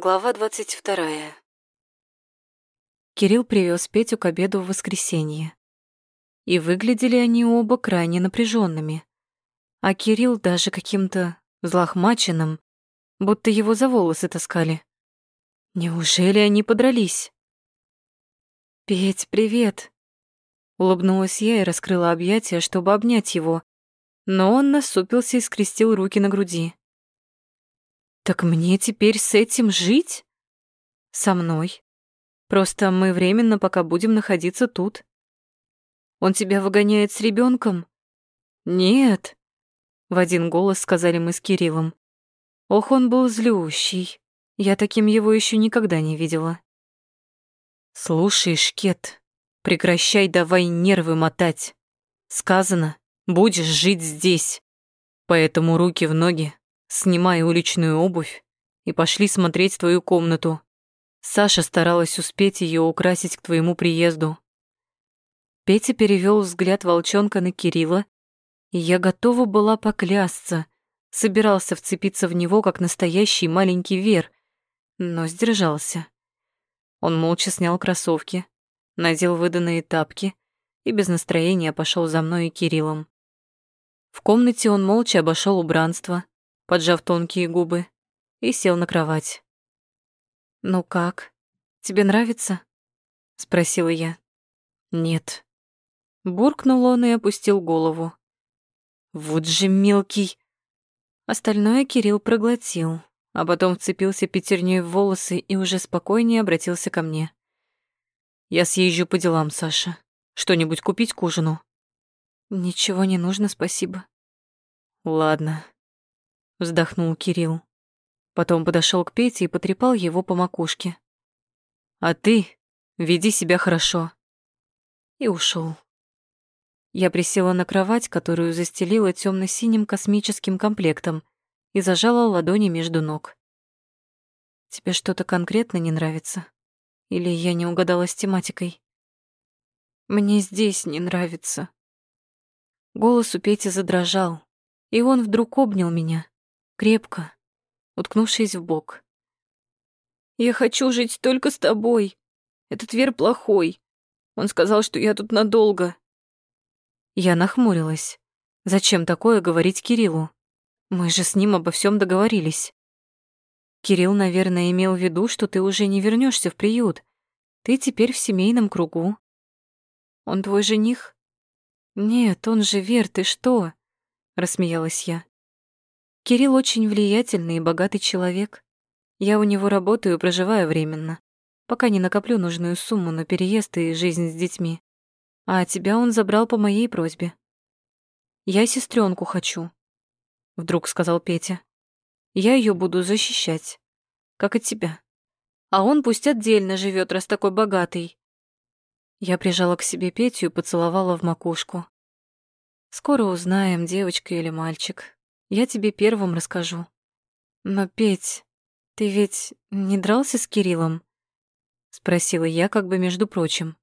Глава двадцать вторая. Кирилл привез Петю к обеду в воскресенье. И выглядели они оба крайне напряженными. А Кирилл даже каким-то взлохмаченным, будто его за волосы таскали. Неужели они подрались? «Петь, привет!» Улыбнулась я и раскрыла объятия, чтобы обнять его, но он насупился и скрестил руки на груди. Так мне теперь с этим жить? Со мной. Просто мы временно пока будем находиться тут. Он тебя выгоняет с ребенком? Нет. В один голос сказали мы с Кириллом. Ох, он был злющий. Я таким его еще никогда не видела. Слушай, Шкет, прекращай давай нервы мотать. Сказано, будешь жить здесь. Поэтому руки в ноги, Снимай уличную обувь и пошли смотреть твою комнату. Саша старалась успеть ее украсить к твоему приезду. Петя перевел взгляд волчонка на Кирилла, и я готова была поклясться, собирался вцепиться в него, как настоящий маленький вер, но сдержался. Он молча снял кроссовки, надел выданные тапки и без настроения пошел за мной и Кириллом. В комнате он молча обошел убранство, поджав тонкие губы, и сел на кровать. «Ну как? Тебе нравится?» — спросила я. «Нет». Буркнул он и опустил голову. «Вот же мелкий!» Остальное Кирилл проглотил, а потом вцепился пятерней в волосы и уже спокойнее обратился ко мне. «Я съезжу по делам, Саша. Что-нибудь купить к ужину?» «Ничего не нужно, спасибо». «Ладно», вздохнул Кирилл. Потом подошел к Пете и потрепал его по макушке. А ты веди себя хорошо. И ушел. Я присела на кровать, которую застелила темно синим космическим комплектом, и зажала ладони между ног. Тебе что-то конкретно не нравится? Или я не угадала с тематикой? Мне здесь не нравится. Голос у Пети задрожал, и он вдруг обнял меня, крепко, уткнувшись в бок. «Я хочу жить только с тобой. Этот Вер плохой. Он сказал, что я тут надолго». Я нахмурилась. Зачем такое говорить Кириллу? Мы же с ним обо всем договорились. Кирилл, наверное, имел в виду, что ты уже не вернешься в приют. Ты теперь в семейном кругу. Он твой жених? Нет, он же Вер, ты что? Рассмеялась я. Кирилл очень влиятельный и богатый человек. Я у него работаю проживаю временно, пока не накоплю нужную сумму на переезд и жизнь с детьми. А тебя он забрал по моей просьбе. Я сестренку хочу, вдруг сказал Петя. Я ее буду защищать, как и тебя. А он пусть отдельно живет, раз такой богатый. Я прижала к себе Петю и поцеловала в макушку. Скоро узнаем, девочка или мальчик. Я тебе первым расскажу. Но, Петь, ты ведь не дрался с Кириллом? Спросила я как бы между прочим.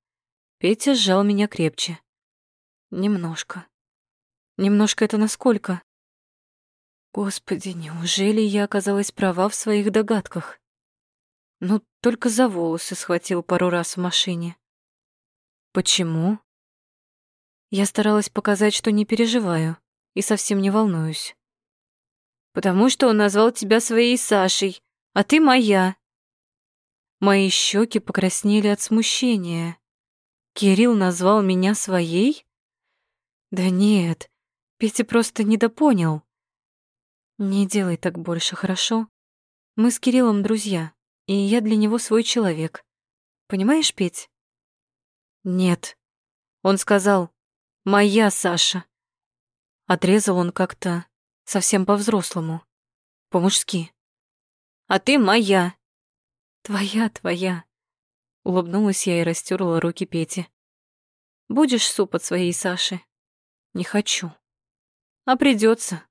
Петя сжал меня крепче. Немножко. Немножко это насколько? Господи, неужели я оказалась права в своих догадках? Ну, только за волосы схватил пару раз в машине. Почему? Я старалась показать, что не переживаю и совсем не волнуюсь потому что он назвал тебя своей Сашей, а ты моя». Мои щеки покраснели от смущения. Кирилл назвал меня своей? Да нет, Петя просто недопонял. Не делай так больше, хорошо? Мы с Кириллом друзья, и я для него свой человек. Понимаешь, Петь? Нет. Он сказал, моя Саша. Отрезал он как-то Совсем по-взрослому. По-мужски. А ты моя. Твоя, твоя. Улыбнулась я и растерла руки Пети. Будешь суп от своей Саши? Не хочу. А придется.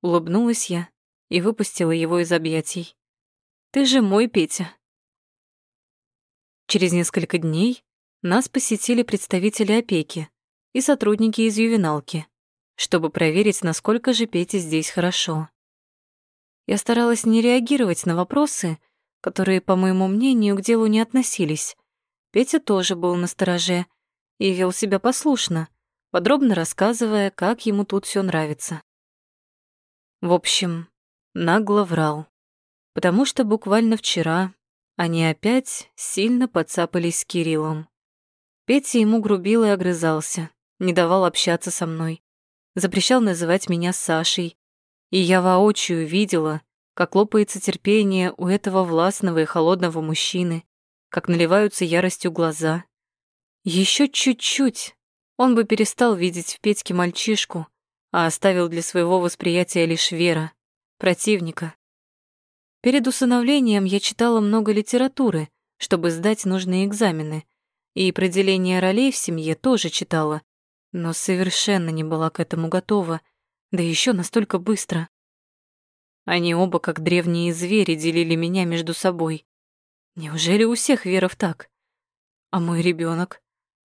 Улыбнулась я и выпустила его из объятий. Ты же мой Петя. Через несколько дней нас посетили представители опеки и сотрудники из ювеналки чтобы проверить, насколько же Пете здесь хорошо. Я старалась не реагировать на вопросы, которые, по моему мнению, к делу не относились. Петя тоже был на стороже и вел себя послушно, подробно рассказывая, как ему тут все нравится. В общем, нагло врал, потому что буквально вчера они опять сильно подцапались с Кириллом. Петя ему грубил и огрызался, не давал общаться со мной, запрещал называть меня Сашей, и я воочию видела, как лопается терпение у этого властного и холодного мужчины, как наливаются яростью глаза. Еще чуть-чуть он бы перестал видеть в Петьке мальчишку, а оставил для своего восприятия лишь Вера, противника. Перед усыновлением я читала много литературы, чтобы сдать нужные экзамены, и про деление ролей в семье тоже читала, но совершенно не была к этому готова, да еще настолько быстро. Они оба, как древние звери, делили меня между собой. Неужели у всех веров так? А мой ребенок?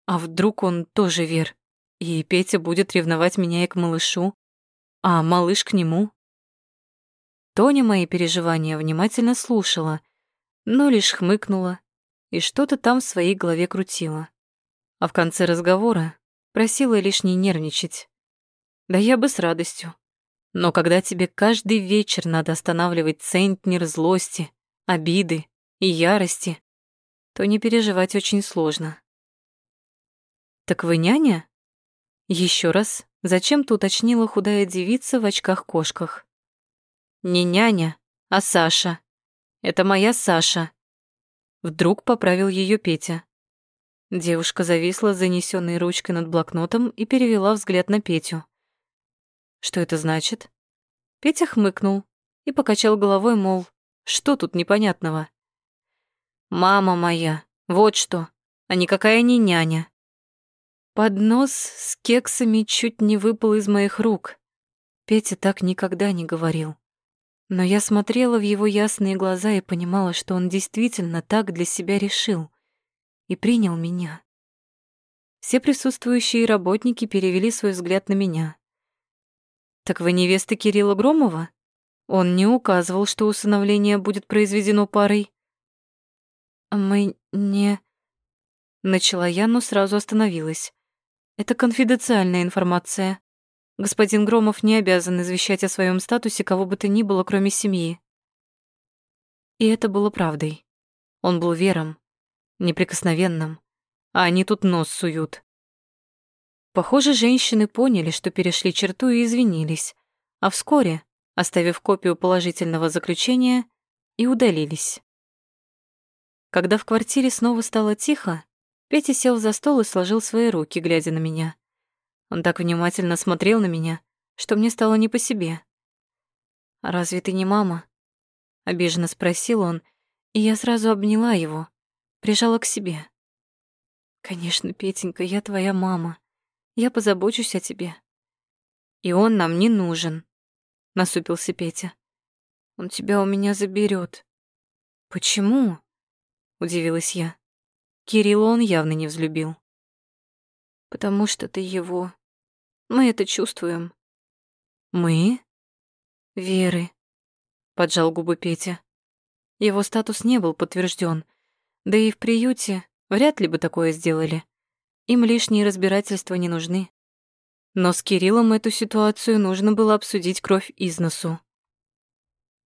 А вдруг он тоже вер? И Петя будет ревновать меня и к малышу, а малыш к нему? Тоня мои переживания внимательно слушала, но лишь хмыкнула и что-то там в своей голове крутила. А в конце разговора просила лишь не нервничать. Да я бы с радостью. Но когда тебе каждый вечер надо останавливать центнер злости, обиды и ярости, то не переживать очень сложно. «Так вы няня?» Еще раз зачем-то уточнила худая девица в очках-кошках. «Не няня, а Саша. Это моя Саша». Вдруг поправил ее Петя. Девушка зависла с занесенной ручкой над блокнотом и перевела взгляд на Петю. Что это значит? Петя хмыкнул и покачал головой, мол, что тут непонятного? Мама моя, вот что, а никакая не няня. Поднос с кексами чуть не выпал из моих рук. Петя так никогда не говорил. Но я смотрела в его ясные глаза и понимала, что он действительно так для себя решил и принял меня. Все присутствующие работники перевели свой взгляд на меня. «Так вы невеста Кирилла Громова?» Он не указывал, что усыновление будет произведено парой. «Мы не...» Начала я, но сразу остановилась. «Это конфиденциальная информация. Господин Громов не обязан извещать о своем статусе кого бы то ни было, кроме семьи». И это было правдой. Он был вером, неприкосновенным, а они тут нос суют. Похоже, женщины поняли, что перешли черту и извинились, а вскоре, оставив копию положительного заключения, и удалились. Когда в квартире снова стало тихо, Петя сел за стол и сложил свои руки, глядя на меня. Он так внимательно смотрел на меня, что мне стало не по себе. «А разве ты не мама?» — обиженно спросил он, и я сразу обняла его, прижала к себе. «Конечно, Петенька, я твоя мама», я позабочусь о тебе. И он нам не нужен, насупился Петя. Он тебя у меня заберет. Почему? удивилась я. Кирилла он явно не взлюбил. Потому что ты его. Мы это чувствуем. Мы? Веры, поджал губы Петя. Его статус не был подтвержден, да и в приюте вряд ли бы такое сделали. Им лишние разбирательства не нужны. Но с Кириллом эту ситуацию нужно было обсудить кровь из носу.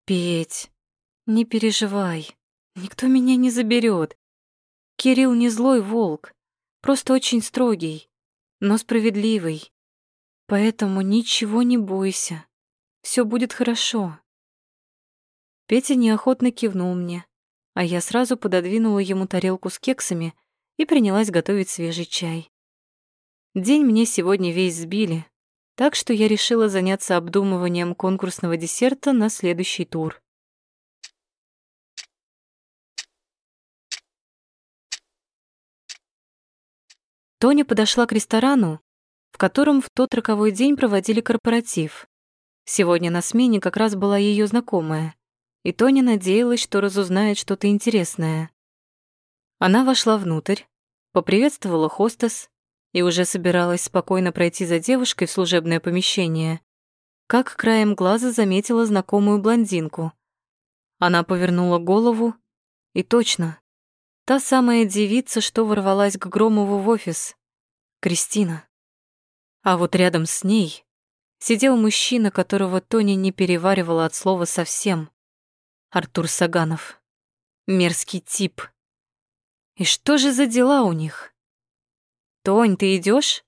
«Петь, не переживай, никто меня не заберет. Кирилл не злой волк, просто очень строгий, но справедливый. Поэтому ничего не бойся, все будет хорошо». Петя неохотно кивнул мне, а я сразу пододвинула ему тарелку с кексами — и принялась готовить свежий чай. День мне сегодня весь сбили, так что я решила заняться обдумыванием конкурсного десерта на следующий тур. Тоня подошла к ресторану, в котором в тот роковой день проводили корпоратив. Сегодня на смене как раз была ее знакомая, и Тоня надеялась, что разузнает что-то интересное. Она вошла внутрь, поприветствовала хостес и уже собиралась спокойно пройти за девушкой в служебное помещение, как краем глаза заметила знакомую блондинку. Она повернула голову И точно, та самая девица, что ворвалась к Громову в офис. Кристина. А вот рядом с ней сидел мужчина, которого Тони не переваривала от слова совсем. Артур Саганов. Мерзкий тип. И что же за дела у них? «Тонь, ты идешь?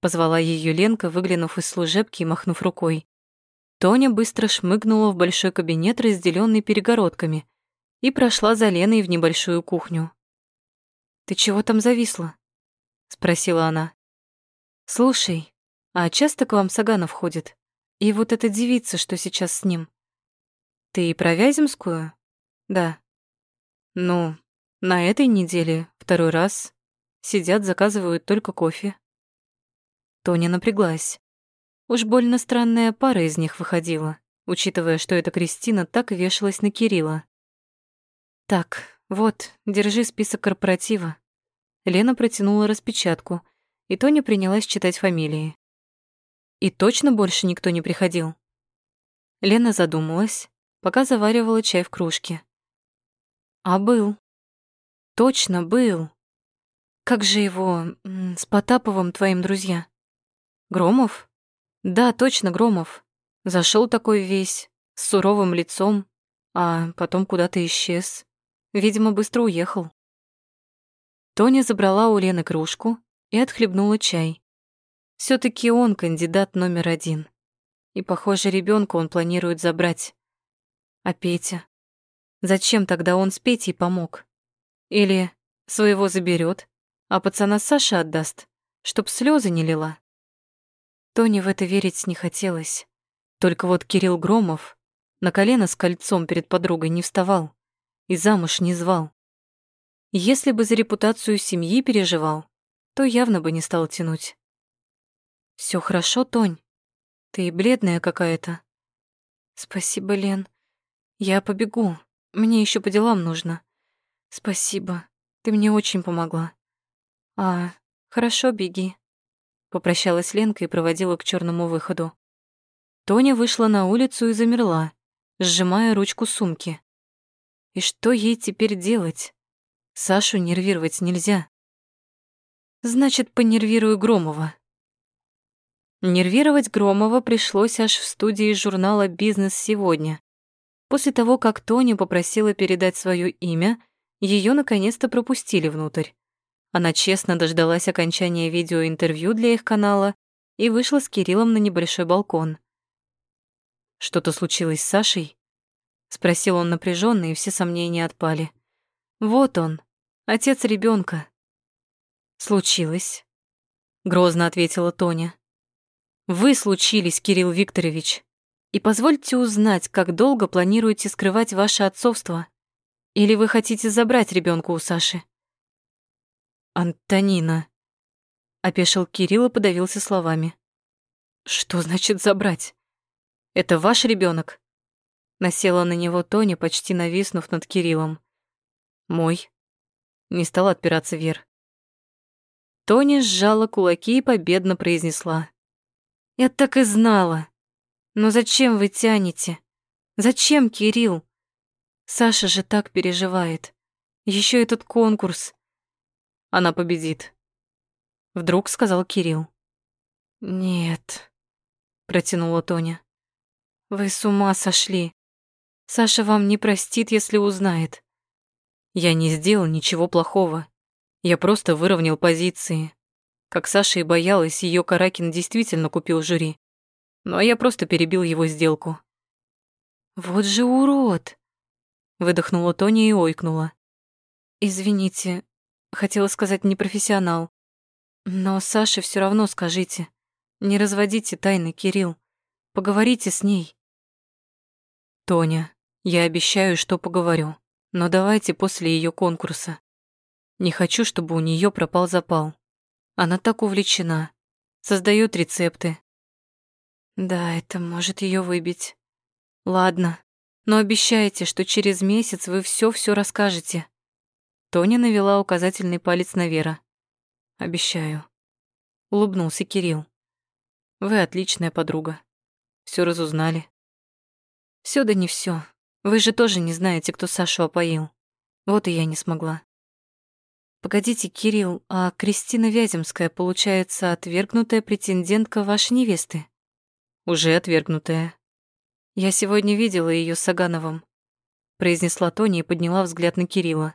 Позвала ее Ленка, выглянув из служебки и махнув рукой. Тоня быстро шмыгнула в большой кабинет, разделенный перегородками, и прошла за Леной в небольшую кухню. «Ты чего там зависла?» — спросила она. «Слушай, а часто к вам Саганов ходит? И вот эта девица, что сейчас с ним? Ты про Вяземскую? Да. Ну, на этой неделе второй раз сидят, заказывают только кофе. Тоня напряглась. Уж больно странная пара из них выходила, учитывая, что эта Кристина так вешалась на Кирилла. «Так, вот, держи список корпоратива». Лена протянула распечатку, и Тоня принялась читать фамилии. И точно больше никто не приходил? Лена задумалась, пока заваривала чай в кружке. А был. Точно был. Как же его с Потаповым твоим друзья? Громов? Да, точно, Громов. Зашел такой весь, с суровым лицом, а потом куда-то исчез. Видимо, быстро уехал. Тоня забрала у Лены кружку и отхлебнула чай. все таки он кандидат номер один. И, похоже, ребенка он планирует забрать. А Петя? Зачем тогда он с Петей помог? Или своего заберет, а пацана Саша отдаст, чтоб слезы не лила? Тони в это верить не хотелось. Только вот Кирилл Громов на колено с кольцом перед подругой не вставал и замуж не звал. Если бы за репутацию семьи переживал, то явно бы не стал тянуть. Все хорошо, Тонь? Ты бледная какая-то. Спасибо, Лен. Я побегу. Мне еще по делам нужно. Спасибо. Ты мне очень помогла. А, хорошо, беги. Попрощалась Ленка и проводила к черному выходу. Тоня вышла на улицу и замерла, сжимая ручку сумки. И что ей теперь делать? Сашу нервировать нельзя. Значит, понервирую Громова. Нервировать Громова пришлось аж в студии журнала «Бизнес сегодня». После того, как Тоня попросила передать свое имя, ее наконец-то пропустили внутрь. Она честно дождалась окончания видеоинтервью для их канала и вышла с Кириллом на небольшой балкон. «Что-то случилось с Сашей?» — спросил он напряженно, и все сомнения отпали. «Вот он, отец ребенка. «Случилось», — грозно ответила Тоня. «Вы случились, Кирилл Викторович. И позвольте узнать, как долго планируете скрывать ваше отцовство? Или вы хотите забрать ребенка у Саши?» «Антонина», — опешил Кирилл и подавился словами. «Что значит забрать? Это ваш ребенок? Насела на него Тоня, почти нависнув над Кириллом. «Мой». Не стала отпираться Вер. Тони сжала кулаки и победно произнесла. «Я так и знала. Но зачем вы тянете? Зачем, Кирилл? Саша же так переживает. Еще этот конкурс. Она победит». Вдруг сказал Кирилл. «Нет», — протянула Тоня. «Вы с ума сошли. Саша вам не простит, если узнает». «Я не сделал ничего плохого», я просто выровнял позиции. Как Саша и боялась, ее Каракин действительно купил жюри. А я просто перебил его сделку. «Вот же урод!» Выдохнула Тоня и ойкнула. «Извините, хотела сказать непрофессионал. Но Саше все равно скажите. Не разводите тайны, Кирилл. Поговорите с ней». «Тоня, я обещаю, что поговорю. Но давайте после ее конкурса. Не хочу, чтобы у нее пропал запал. Она так увлечена. Создает рецепты. Да, это может ее выбить. Ладно, но обещайте, что через месяц вы все-все расскажете. Тоня навела указательный палец на Вера. Обещаю. Улыбнулся Кирилл. Вы отличная подруга. Все разузнали. Все да не все. Вы же тоже не знаете, кто Сашу опоил. Вот и я не смогла. Погодите, Кирилл, а Кристина Вяземская, получается, отвергнутая претендентка вашей невесты? Уже отвергнутая. Я сегодня видела ее с Сагановым, произнесла Тоня и подняла взгляд на Кирилла.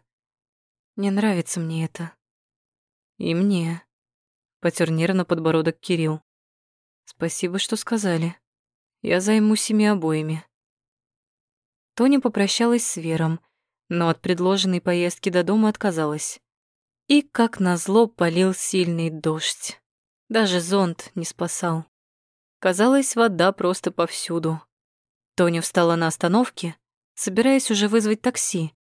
Не нравится мне это. И мне. Потер нервно подбородок Кирилл. Спасибо, что сказали. Я займусь ими обоими. Тоня попрощалась с Вером, но от предложенной поездки до дома отказалась. И, как назло, полил сильный дождь. Даже зонт не спасал. Казалось, вода просто повсюду. Тоня встала на остановке, собираясь уже вызвать такси,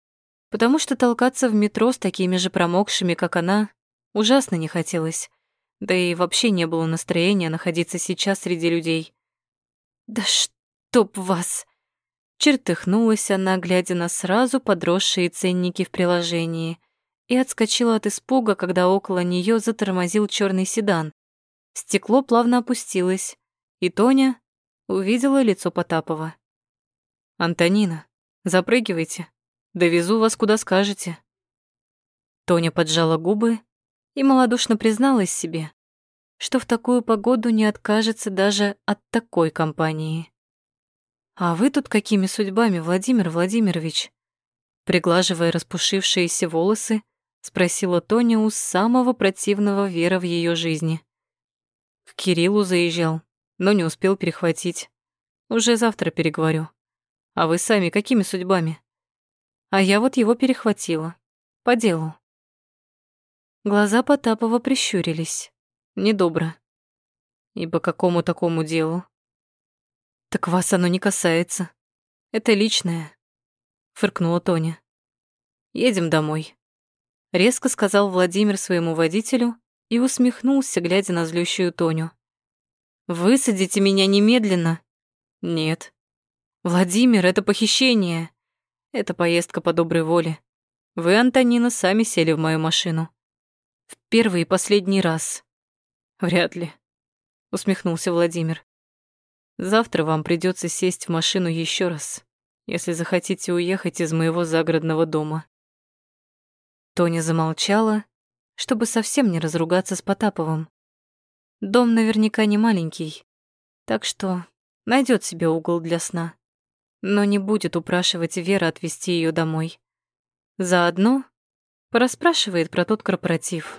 потому что толкаться в метро с такими же промокшими, как она, ужасно не хотелось. Да и вообще не было настроения находиться сейчас среди людей. «Да чтоб вас!» Чертыхнулась она, глядя на сразу подросшие ценники в приложении, и отскочила от испуга, когда около нее затормозил черный седан. Стекло плавно опустилось, и Тоня увидела лицо Потапова. «Антонина, запрыгивайте, довезу вас куда скажете». Тоня поджала губы и малодушно призналась себе, что в такую погоду не откажется даже от такой компании. «А вы тут какими судьбами, Владимир Владимирович?» Приглаживая распушившиеся волосы, спросила Тоня у самого противного Вера в ее жизни. К Кириллу заезжал, но не успел перехватить. Уже завтра переговорю. А вы сами какими судьбами? А я вот его перехватила. По делу. Глаза Потапова прищурились. Недобро. И по какому такому делу? Так вас оно не касается. Это личное. Фыркнула Тоня. Едем домой резко сказал Владимир своему водителю и усмехнулся, глядя на злющую Тоню. «Высадите меня немедленно!» «Нет». «Владимир, это похищение!» «Это поездка по доброй воле. Вы, Антонина, сами сели в мою машину. В первый и последний раз». «Вряд ли», — усмехнулся Владимир. «Завтра вам придется сесть в машину еще раз, если захотите уехать из моего загородного дома». Тоня замолчала, чтобы совсем не разругаться с Потаповым. Дом наверняка не маленький, так что найдет себе угол для сна, но не будет упрашивать Вера отвезти ее домой. Заодно порасспрашивает про тот корпоратив.